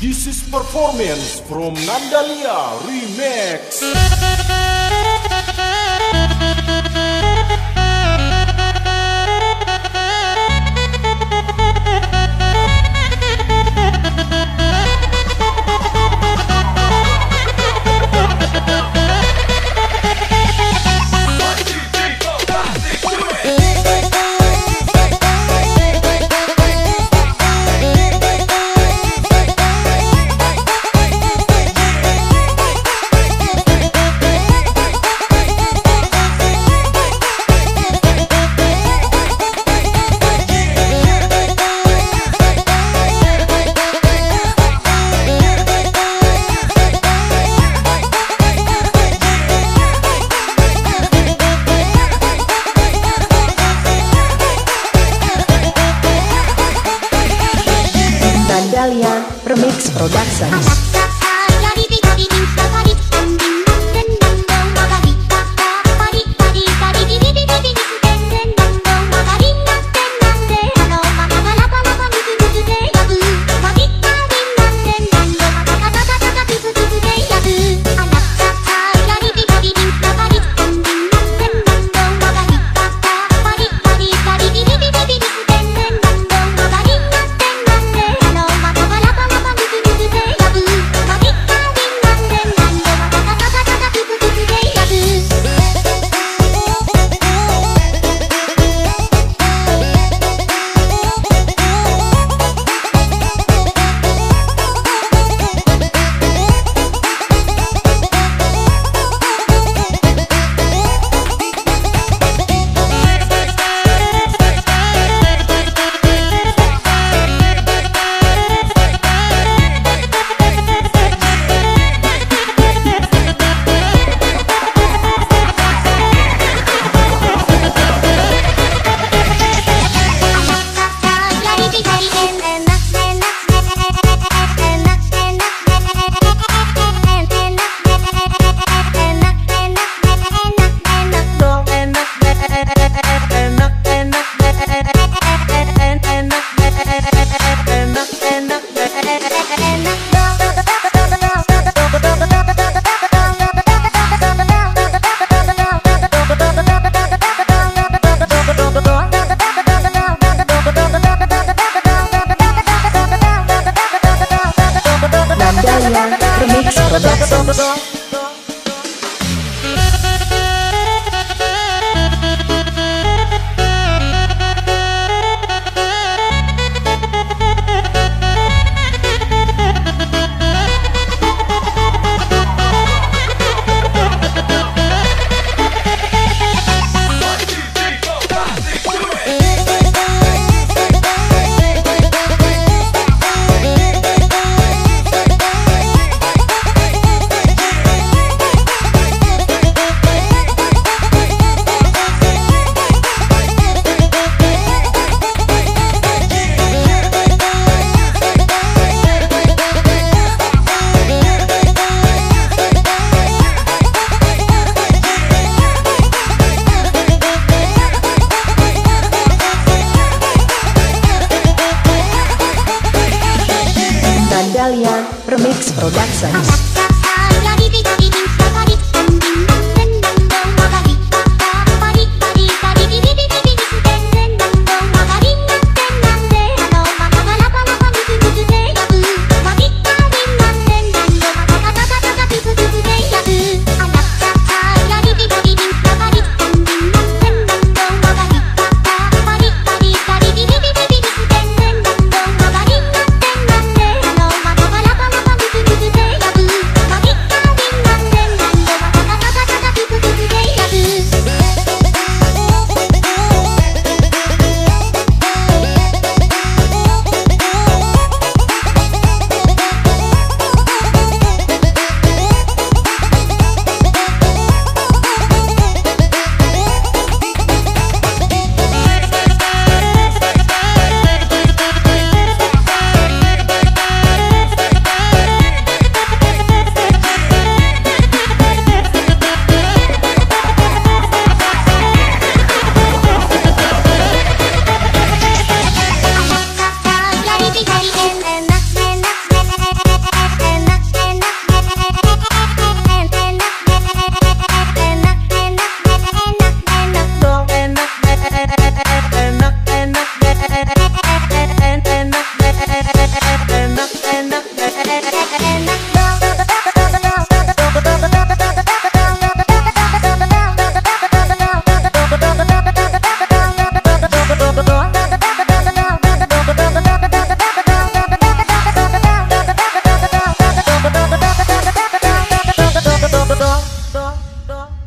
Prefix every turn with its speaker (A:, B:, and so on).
A: This is performance from Nandalia Remix.
B: Productions mix Productions. gusto.